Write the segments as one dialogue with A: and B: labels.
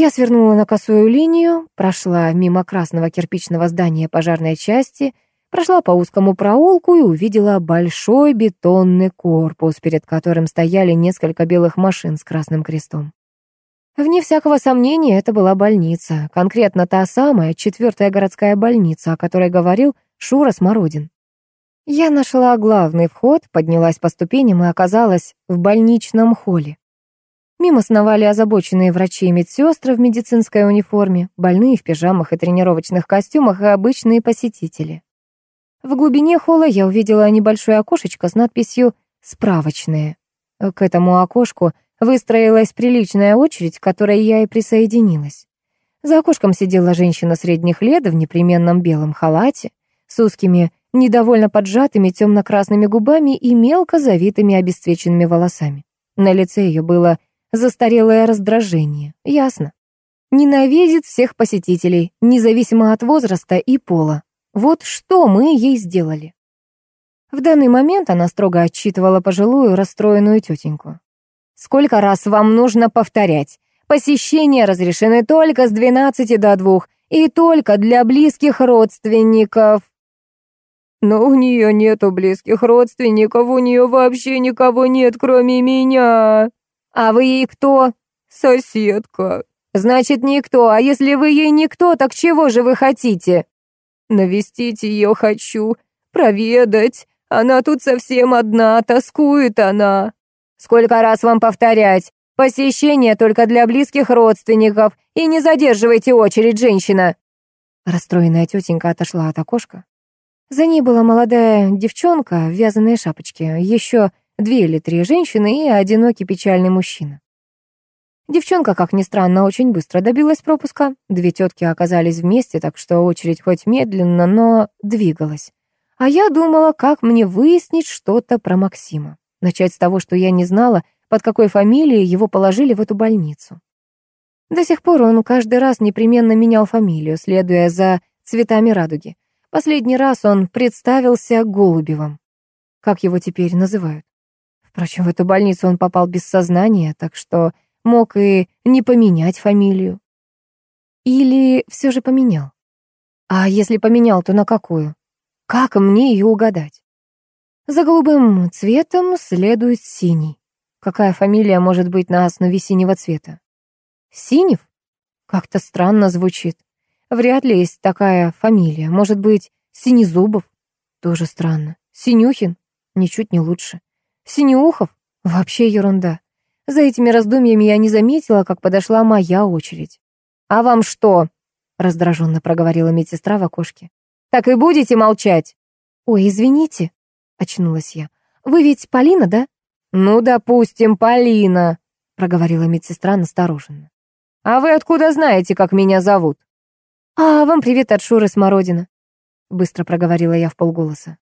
A: Я свернула на косую линию, прошла мимо красного кирпичного здания пожарной части, прошла по узкому проулку и увидела большой бетонный корпус, перед которым стояли несколько белых машин с красным крестом. Вне всякого сомнения, это была больница, конкретно та самая, четвертая городская больница, о которой говорил Шура Смородин. Я нашла главный вход, поднялась по ступеням и оказалась в больничном холле. Мимо сновали озабоченные врачи и медсестры в медицинской униформе, больные в пижамах и тренировочных костюмах и обычные посетители. В глубине холла я увидела небольшое окошечко с надписью «Справочные». К этому окошку выстроилась приличная очередь, к которой я и присоединилась. За окошком сидела женщина средних лет в непременном белом халате, с узкими, недовольно поджатыми темно-красными губами и мелко завитыми обесцвеченными волосами. На лице ее было Застарелое раздражение. Ясно. Ненавидит всех посетителей, независимо от возраста и пола. Вот что мы ей сделали. В данный момент она строго отчитывала пожилую, расстроенную тетеньку. «Сколько раз вам нужно повторять? Посещения разрешены только с 12 до 2 и только для близких родственников». «Но у нее нету близких родственников, у нее вообще никого нет, кроме меня», «А вы ей кто?» «Соседка». «Значит, никто. А если вы ей никто, так чего же вы хотите?» «Навестить ее хочу, проведать. Она тут совсем одна, тоскует она». «Сколько раз вам повторять? Посещение только для близких родственников. И не задерживайте очередь, женщина». Расстроенная тетенька отошла от окошка. За ней была молодая девчонка в вязаной шапочке, еще Две или три женщины и одинокий печальный мужчина. Девчонка, как ни странно, очень быстро добилась пропуска. Две тетки оказались вместе, так что очередь хоть медленно, но двигалась. А я думала, как мне выяснить что-то про Максима. Начать с того, что я не знала, под какой фамилией его положили в эту больницу. До сих пор он каждый раз непременно менял фамилию, следуя за цветами радуги. Последний раз он представился Голубевым. Как его теперь называют? Впрочем, в эту больницу он попал без сознания, так что мог и не поменять фамилию. Или все же поменял? А если поменял, то на какую? Как мне ее угадать? За голубым цветом следует синий. Какая фамилия может быть на основе синего цвета? Синев? Как-то странно звучит. Вряд ли есть такая фамилия. Может быть, Синезубов? Тоже странно. Синюхин? Ничуть не лучше. Синеухов? Вообще ерунда. За этими раздумьями я не заметила, как подошла моя очередь. «А вам что?» — раздраженно проговорила медсестра в окошке. «Так и будете молчать?» «Ой, извините», — очнулась я. «Вы ведь Полина, да?» «Ну, допустим, Полина», — проговорила медсестра настороженно. «А вы откуда знаете, как меня зовут?» «А вам привет от Шуры Смородина», — быстро проговорила я в полголоса.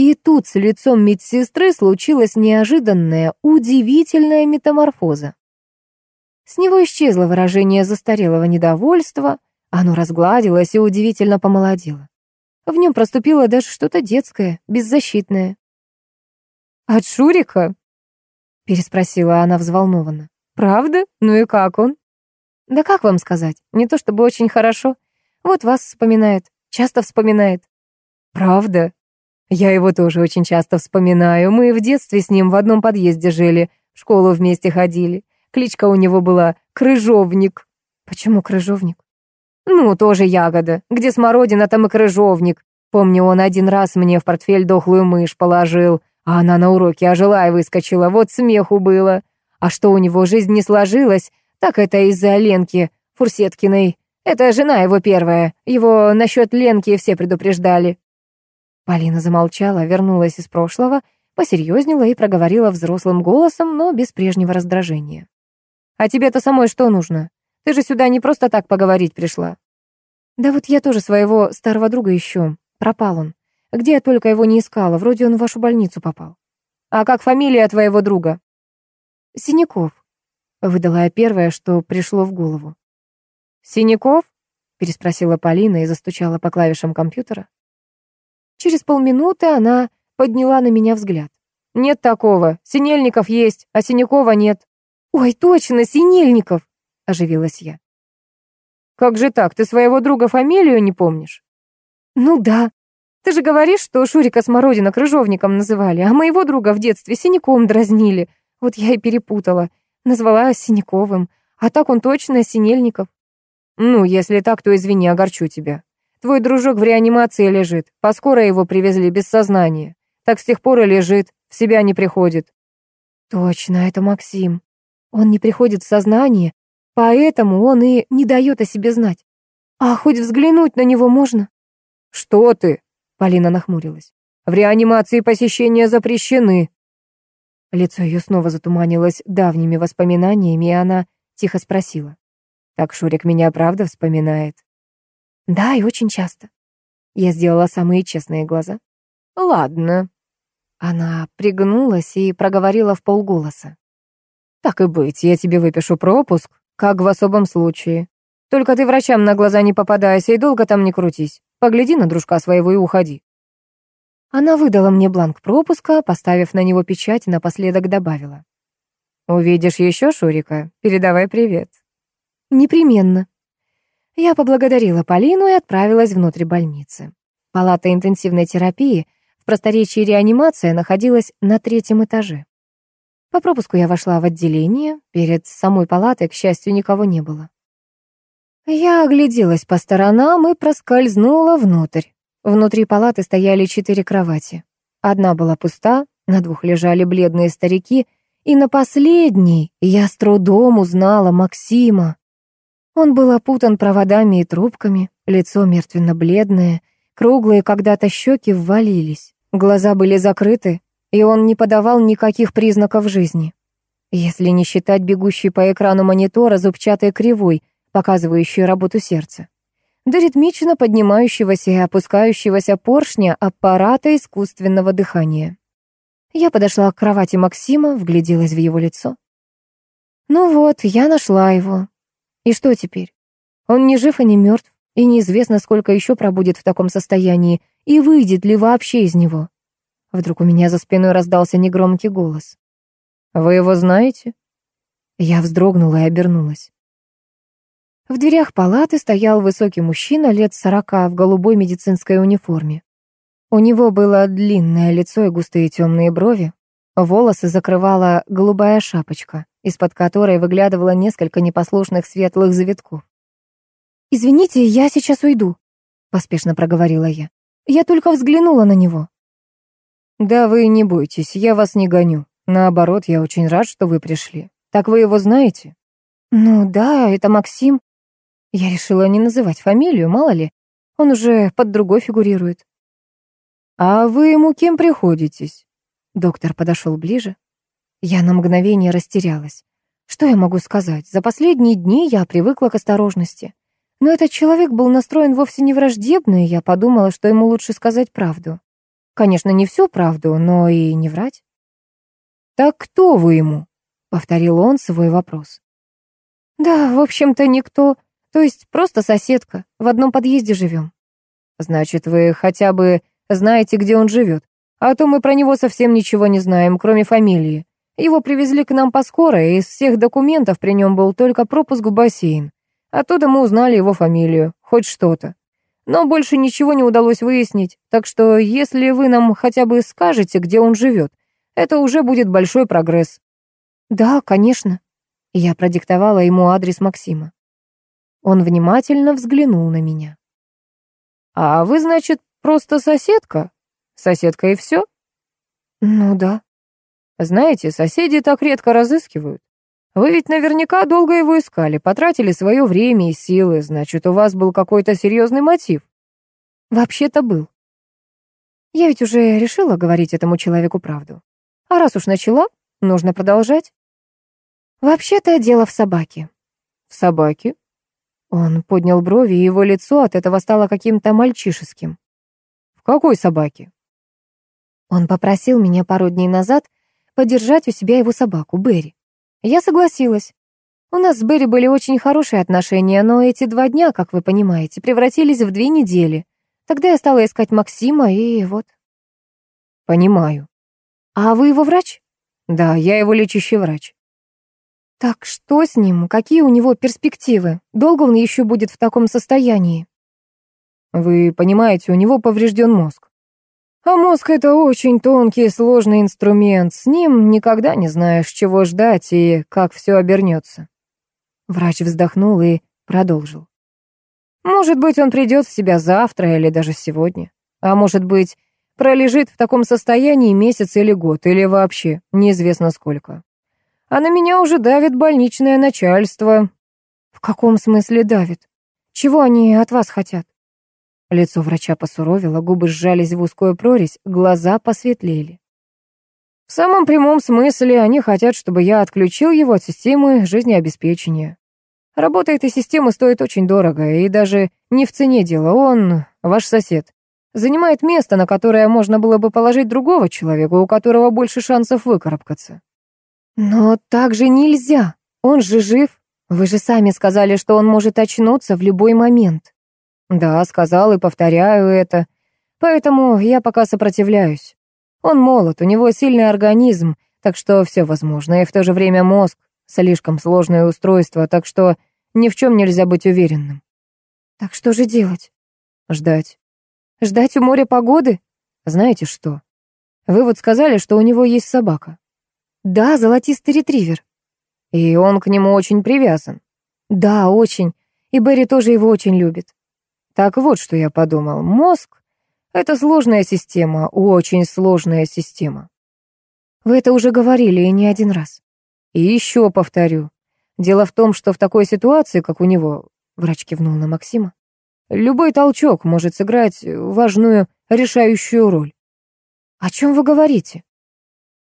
A: И тут с лицом медсестры случилась неожиданная, удивительная метаморфоза. С него исчезло выражение застарелого недовольства, оно разгладилось и удивительно помолодело. В нем проступило даже что-то детское, беззащитное. «От Шурика?» — переспросила она взволнованно. «Правда? Ну и как он?» «Да как вам сказать? Не то чтобы очень хорошо. Вот вас вспоминает, часто вспоминает». «Правда?» Я его тоже очень часто вспоминаю. Мы в детстве с ним в одном подъезде жили, в школу вместе ходили. Кличка у него была Крыжовник. Почему Крыжовник? Ну, тоже ягода. Где смородина, там и Крыжовник. Помню, он один раз мне в портфель дохлую мышь положил, а она на уроке ожила и выскочила. Вот смеху было. А что у него жизнь не сложилась, так это из-за Ленки Фурсеткиной. Это жена его первая. Его насчет Ленки все предупреждали. Полина замолчала, вернулась из прошлого, посерьезнела и проговорила взрослым голосом, но без прежнего раздражения. «А тебе-то самой что нужно? Ты же сюда не просто так поговорить пришла». «Да вот я тоже своего старого друга ищу. Пропал он. Где я только его не искала, вроде он в вашу больницу попал». «А как фамилия твоего друга?» «Синяков», — выдала я первое, что пришло в голову. «Синяков?» — переспросила Полина и застучала по клавишам компьютера. Через полминуты она подняла на меня взгляд. «Нет такого. Синельников есть, а Синякова нет». «Ой, точно, Синельников!» — оживилась я.
B: «Как же так, ты своего друга фамилию не помнишь?»
A: «Ну да. Ты же говоришь, что Шурика Смородина крыжовником называли, а моего друга в детстве синяком дразнили. Вот я и перепутала. Назвала Синяковым. А так он точно Синельников».
B: «Ну, если так, то извини, огорчу тебя. Твой дружок в реанимации лежит. Поскоро его привезли без сознания. Так с тех пор и лежит, в себя не приходит».
A: «Точно, это Максим. Он не приходит в сознание, поэтому он и не дает о себе знать. А хоть взглянуть на него можно?»
B: «Что ты?» — Полина нахмурилась. «В реанимации посещения запрещены».
A: Лицо ее снова затуманилось давними воспоминаниями, и она тихо спросила. «Так Шурик меня правда вспоминает?» «Да, и очень часто». Я сделала самые честные глаза.
B: «Ладно».
A: Она пригнулась и проговорила в полголоса.
B: «Так и быть, я тебе выпишу пропуск, как в особом случае. Только ты врачам на глаза не попадайся и долго там не крутись. Погляди на дружка своего и уходи».
A: Она выдала мне бланк пропуска, поставив на него печать и напоследок добавила.
B: «Увидишь еще Шурика, передавай привет».
A: «Непременно». Я поблагодарила Полину и отправилась внутрь больницы. Палата интенсивной терапии, в просторечии реанимация, находилась на третьем этаже. По пропуску я вошла в отделение. Перед самой палатой, к счастью, никого не было. Я огляделась по сторонам и проскользнула внутрь. Внутри палаты стояли четыре кровати. Одна была пуста, на двух лежали бледные старики, и на последней я с трудом узнала Максима. Он был опутан проводами и трубками, лицо мертвенно-бледное, круглые когда-то щеки ввалились, глаза были закрыты, и он не подавал никаких признаков жизни. Если не считать бегущей по экрану монитора зубчатой кривой, показывающей работу сердца. До ритмично поднимающегося и опускающегося поршня аппарата искусственного дыхания. Я подошла к кровати Максима, вгляделась в его лицо. Ну вот, я нашла его. И что теперь? Он не жив и не мертв, и неизвестно, сколько еще пробудет в таком состоянии, и выйдет ли вообще из него. Вдруг у меня за спиной раздался негромкий голос.
B: «Вы его знаете?»
A: Я вздрогнула и обернулась. В дверях палаты стоял высокий мужчина лет сорока в голубой медицинской униформе. У него было длинное лицо и густые темные брови. Волосы закрывала голубая шапочка, из-под которой выглядывало несколько непослушных светлых завитков. «Извините, я сейчас уйду», — поспешно проговорила я. «Я только взглянула на него».
B: «Да вы не бойтесь, я вас не гоню. Наоборот, я очень рад, что вы пришли. Так вы его знаете?»
A: «Ну да, это Максим. Я решила не называть фамилию, мало ли. Он уже под другой фигурирует».
B: «А вы ему кем приходитесь?»
A: Доктор подошел ближе. Я на мгновение растерялась. Что я могу сказать? За последние дни я привыкла к осторожности. Но этот человек был настроен вовсе не враждебно, и я подумала, что ему лучше сказать правду. Конечно, не всю правду, но и не врать.
B: «Так кто вы ему?»
A: — повторил он свой вопрос. «Да, в общем-то, никто. То есть просто соседка. В одном подъезде живем».
B: «Значит, вы хотя бы знаете, где он живет. А то мы про него совсем ничего не знаем, кроме фамилии. Его привезли к нам поскоро, и из всех документов при нем был только пропуск в бассейн. Оттуда мы узнали его фамилию, хоть что-то. Но больше ничего не удалось выяснить, так что если вы нам хотя бы скажете, где он живет, это уже будет большой прогресс».
A: «Да, конечно». Я продиктовала ему адрес Максима. Он внимательно взглянул на меня.
B: «А вы, значит, просто соседка? Соседка и все?»
A: «Ну да».
B: «Знаете, соседи так редко разыскивают. Вы ведь наверняка долго его искали, потратили свое время и силы, значит, у вас был какой-то серьезный мотив.
A: Вообще-то был. Я ведь уже решила говорить этому человеку правду. А раз уж начала, нужно продолжать. Вообще-то дело в собаке.
B: В собаке?
A: Он поднял брови, и его лицо от этого стало каким-то мальчишеским.
B: В какой собаке?
A: Он попросил меня пару дней назад подержать у себя его собаку, Берри. Я согласилась. У нас с Берри были очень хорошие отношения, но эти два дня, как вы понимаете, превратились в две недели. Тогда я стала искать Максима, и вот.
B: Понимаю.
A: А вы его врач?
B: Да, я его лечащий врач.
A: Так что с ним? Какие у него перспективы? Долго он еще будет в таком состоянии?
B: Вы понимаете, у него поврежден мозг. А мозг — это очень тонкий и сложный инструмент. С ним никогда не знаешь, чего ждать и как все обернется.
A: Врач вздохнул и продолжил.
B: Может быть, он придет в себя завтра или даже сегодня. А может быть, пролежит в таком состоянии месяц или год, или вообще неизвестно сколько. А на меня уже давит больничное начальство.
A: В каком смысле давит? Чего они от вас хотят? Лицо врача посуровило, губы сжались в узкую прорезь, глаза посветлели.
B: В самом прямом смысле они хотят, чтобы я отключил его от системы жизнеобеспечения. Работа этой системы стоит очень дорого, и даже не в цене дело. Он, ваш сосед, занимает место, на которое можно было бы положить другого человека, у которого больше шансов выкарабкаться.
A: Но так же нельзя. Он же жив. Вы же сами сказали, что он может очнуться в любой момент.
B: Да, сказал и повторяю это. Поэтому я пока сопротивляюсь. Он молод, у него сильный организм, так что все возможно, и в то же время мозг — слишком сложное устройство, так что ни в чем нельзя быть уверенным.
A: Так что же делать?
B: Ждать.
A: Ждать у моря погоды?
B: Знаете что? Вы вот сказали, что у него есть собака.
A: Да, золотистый ретривер.
B: И он к нему очень привязан.
A: Да, очень. И Берри тоже его очень любит.
B: Так вот, что я подумал. Мозг — это сложная система, очень сложная система.
A: Вы это уже говорили, и не один раз.
B: И еще повторю. Дело в том, что в такой ситуации, как у него, врач кивнул на Максима, любой толчок может сыграть важную, решающую роль.
A: О чем вы говорите?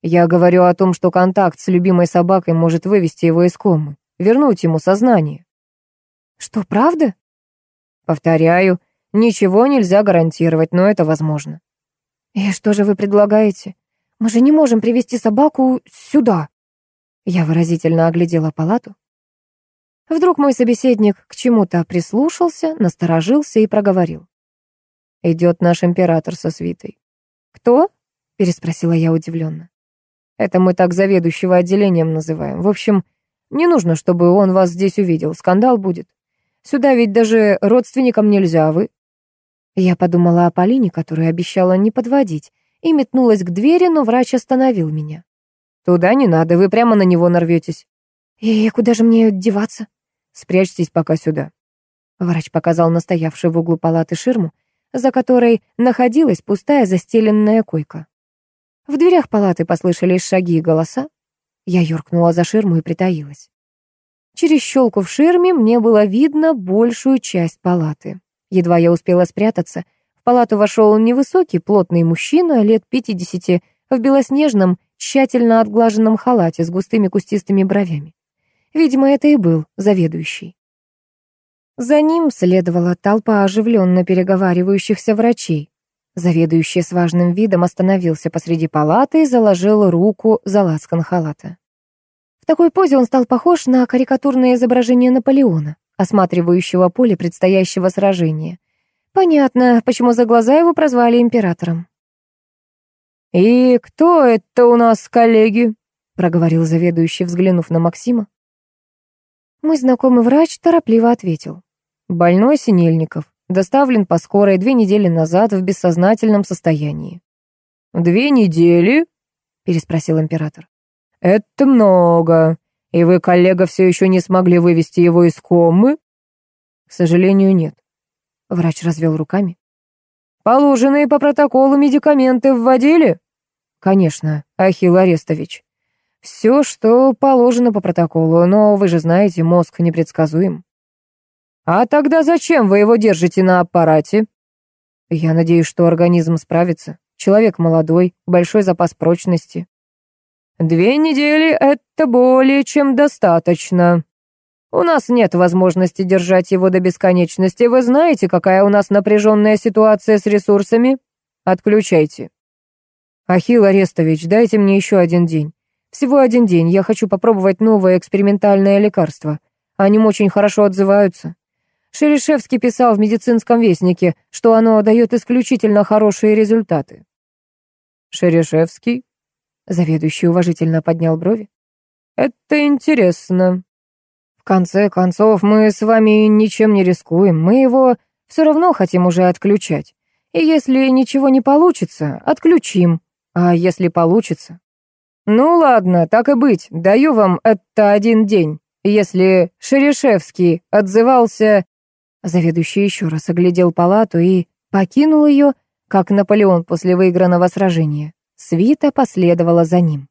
B: Я говорю о том, что контакт с любимой собакой может вывести его из комы, вернуть ему сознание.
A: Что, правда?
B: Повторяю, ничего нельзя гарантировать, но это возможно.
A: И что же вы предлагаете? Мы же не можем привести собаку сюда. Я выразительно оглядела палату. Вдруг мой собеседник к чему-то прислушался, насторожился и проговорил.
B: «Идет наш император со свитой».
A: «Кто?» — переспросила я удивленно.
B: «Это мы так заведующего отделением называем. В общем, не нужно, чтобы он вас здесь увидел. Скандал будет. Сюда ведь даже родственникам нельзя, а вы...»
A: Я подумала о Полине, которую обещала не подводить, и метнулась к двери, но врач остановил меня.
B: «Туда не надо, вы прямо на него нарветесь».
A: «И куда же мне деваться?»
B: «Спрячьтесь пока сюда».
A: Врач показал настоявший в углу палаты ширму, за которой находилась пустая застеленная койка. В дверях палаты послышались шаги и голоса. Я юркнула за ширму и притаилась. Через щелку в ширме мне было видно большую часть палаты. Едва я успела спрятаться, в палату вошел невысокий, плотный мужчина лет пятидесяти в белоснежном, тщательно отглаженном халате с густыми кустистыми бровями. Видимо, это и был заведующий. За ним следовала толпа оживленно переговаривающихся врачей. Заведующий с важным видом остановился посреди палаты и заложил руку за лацкан халата. В такой позе он стал похож на карикатурное изображение Наполеона, осматривающего поле предстоящего сражения. Понятно, почему за глаза его прозвали императором.
B: «И кто это у нас, коллеги?» — проговорил заведующий, взглянув на Максима.
A: Мой знакомый врач торопливо ответил.
B: «Больной Синельников, доставлен по скорой две недели назад в бессознательном состоянии». «Две недели?» — переспросил император. «Это много. И вы, коллега, все еще не смогли вывести его из комы?» «К сожалению, нет». Врач развел руками. «Положенные по протоколу медикаменты вводили?» «Конечно, Ахилл Арестович. Все, что положено по протоколу, но вы же знаете, мозг непредсказуем». «А тогда зачем вы его держите на аппарате?» «Я надеюсь, что организм справится. Человек молодой, большой запас прочности. Две недели — это более чем достаточно. У нас нет возможности держать его до бесконечности. Вы знаете, какая у нас напряженная ситуация с ресурсами? Отключайте. Ахилл Арестович, дайте мне еще один день. Всего один день. Я хочу попробовать новое экспериментальное лекарство. Они очень хорошо отзываются. Шерешевский писал в медицинском вестнике, что оно дает исключительно хорошие результаты. Шерешевский? Заведующий уважительно поднял брови. Это интересно. В конце концов, мы с вами ничем не рискуем, мы его все равно хотим уже отключать. И если ничего не получится, отключим. А если получится? Ну ладно, так и быть, даю вам это один день. Если Шерешевский отзывался... Заведующий еще раз оглядел палату и покинул ее, как Наполеон после выигранного сражения. Свита последовала за ним.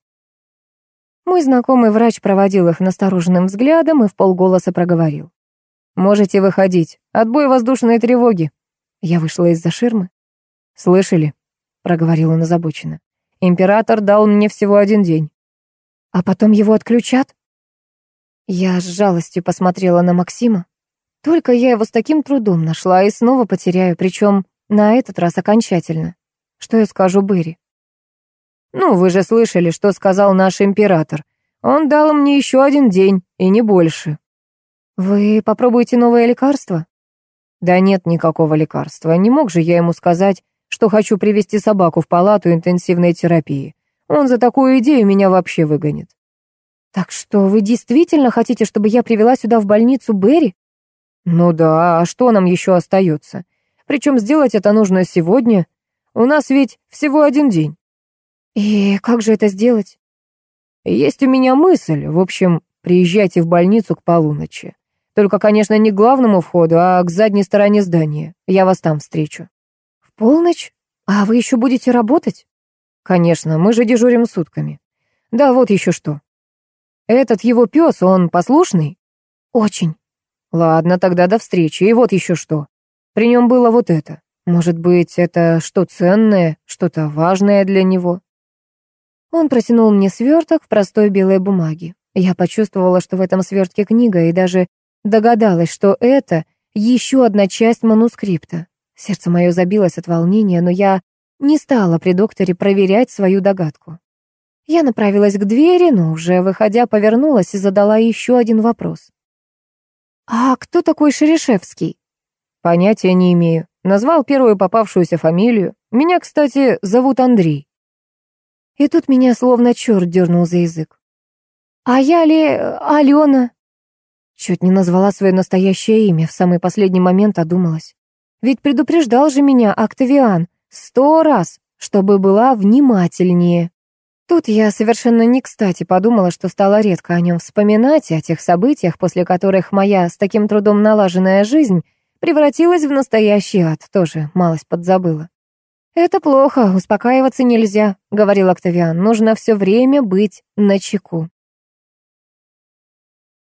B: Мой знакомый врач проводил их настороженным взглядом и в полголоса проговорил. «Можете выходить. Отбой воздушной тревоги». Я вышла из-за ширмы. «Слышали?» — проговорила он озабоченно. «Император дал мне всего один день». «А потом его отключат?» Я с жалостью посмотрела на Максима. Только я его с таким трудом нашла и снова потеряю, причем на этот раз окончательно. Что я скажу Берри? «Ну, вы же слышали, что сказал наш император. Он дал мне еще один день, и не больше». «Вы попробуете новое лекарство?» «Да нет никакого лекарства. Не мог же я ему сказать, что хочу привести собаку в палату интенсивной терапии. Он за такую идею меня вообще выгонит». «Так что, вы действительно хотите, чтобы я привела сюда в больницу Берри?» «Ну да, а что нам еще остается? Причем сделать это нужно сегодня. У нас ведь всего один день». «И как же это сделать?» «Есть у меня мысль. В общем, приезжайте в больницу к полуночи. Только, конечно, не к главному входу, а к задней стороне здания. Я вас там встречу». «В полночь? А вы еще будете работать?» «Конечно, мы же дежурим сутками. Да, вот еще что. Этот его пес, он послушный?» «Очень». «Ладно, тогда до встречи. И вот еще что. При нем было вот это. Может быть, это что ценное, что-то важное для него?» Он протянул мне сверток в простой белой бумаге. Я почувствовала, что в этом свертке книга, и даже догадалась, что это еще одна часть манускрипта. Сердце мое забилось от волнения, но я не стала при докторе проверять свою догадку. Я направилась к двери, но уже выходя повернулась и задала еще один вопрос. «А кто такой Шерешевский?» «Понятия не имею. Назвал первую попавшуюся фамилию. Меня, кстати, зовут Андрей». И тут меня словно черт дернул за язык. «А я ли Алена?» Чуть не назвала свое настоящее имя, в самый последний момент одумалась. Ведь предупреждал же меня Октавиан сто раз, чтобы была внимательнее. Тут я совершенно не кстати подумала, что стала редко о нем вспоминать и о тех событиях, после которых моя с таким трудом налаженная жизнь превратилась в настоящий ад, тоже малость подзабыла. «Это плохо, успокаиваться нельзя», — говорил Октавиан. «Нужно все время быть начеку».